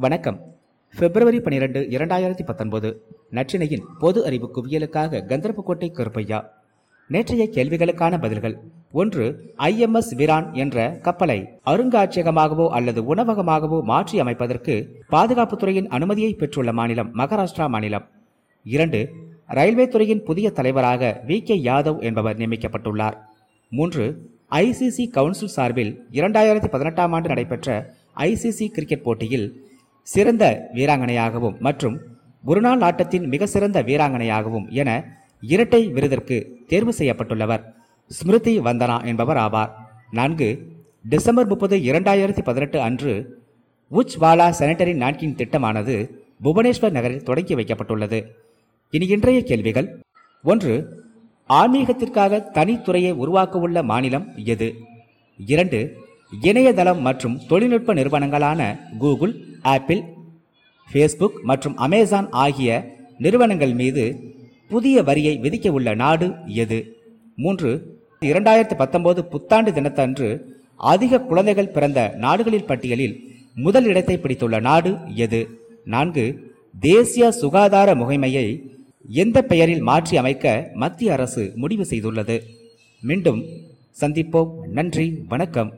வணக்கம். பிப்ரவரி பனிரெண்டு இரண்டாயிரத்தி பத்தொன்பது. நற்றினையின் பொது அறிவு குவியலுக்காக கந்தரப்புக்கோட்டை கருப்பையா. நேற்றைய கேள்விகளுக்கான பதில்கள். ஒன்று ஐஎம்எஸ் விரான் என்ற கப்பலை அருங்காட்சியகமாகவோ அல்லது உணவகமாகவோ மாற்றி அமைப்பதற்கு பாதுகாப்புத்துறையின் அனுமதியை பெற்றுள்ள மாநிலம் மகாராஷ்டிரா மாநிலம். இரண்டு ரயில்வே துறையின் புதிய தலைவராக வி. கே. யாதவ் என்பவர் நியமிக்கப்பட்டுள்ளார். மூன்று ஐசிசி கவுன்சில் சார்பில் இரண்டாயிரத்தி பதினெட்டாம் ஆண்டு நடைபெற்ற ஐசிசி கிரிக்கெட் போட்டியில் சிறந்த வீராங்கனையாகவும் மற்றும் ஒருநாள் ஆட்டத்தின் மிக சிறந்த வீராங்கனையாகவும் என இரட்டை விருதிற்கு தேர்வு செய்யப்பட்டுள்ளவர். ஸ்மிருதி வந்தனா என்பவர் ஆவார். நான்கு டிசம்பர் முப்பது இரண்டாயிரத்தி பதினெட்டு அன்று உஜ்வாலா சானிட்டரி நான்கின் திட்டமானது புவனேஸ்வர் நகரில் தொடங்கி வைக்கப்பட்டுள்ளது. இனி இன்றைய கேள்விகள். ஒன்று ஆன்மீகத்திற்காக தனித்துறையை உருவாக்கவுள்ள மாநிலம் எது? இரண்டு இணையதளம் மற்றும் தொழில்நுட்ப நிறுவனங்களான கூகுள் ஆப்பிள் ஃபேஸ்புக் மற்றும் அமேசான் ஆகிய நிறுவனங்கள் மீது புதிய வரியை விதிக்க உள்ள நாடு எது? மூன்று இரண்டாயிரத்தி பத்தொன்பது புத்தாண்டு தினத்தன்று அதிக குழந்தைகள் பிறந்த நாடுகளில் பட்டியலில் முதல் இடத்தை பிடித்துள்ள நாடு எது? நான்கு தேசிய சுகாதார முகமையை எந்த பெயரில் மாற்றி அமைக்க மத்திய அரசு முடிவு செய்துள்ளது? மீண்டும் சந்திப்போம். நன்றி வணக்கம்.